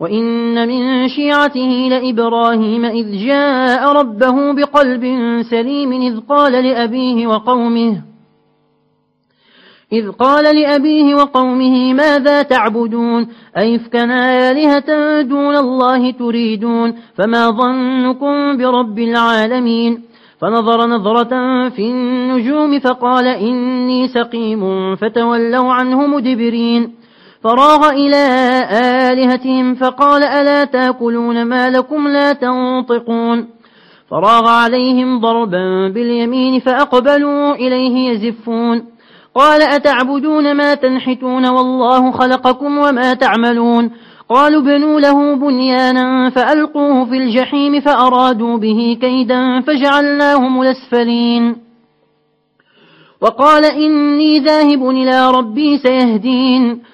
وإن من شيعته لإبراهيم إذ جاء ربه بقلب سليم إذ قال لأبيه وقومه إذ قال لأبيه وقومه ماذا تعبدون أيفكنا آلهة دون الله تريدون فما ظنكم برب العالمين فنظر نظرة في النجوم فقال إني سقيم فتولوا عنه مدبرين فراغ إلى آلهتهم فقال ألا تأكلون ما لكم لا تنطقون فراغ عليهم ضربا باليمين فأقبلوا إليه يزفون قال أتعبدون ما تنحتون والله خلقكم وما تعملون قالوا بنوا له بنيانا فألقوه في الجحيم فأرادوا به كيدا فجعلناهم الأسفلين وقال إني ذاهب إلى ربي سيهدين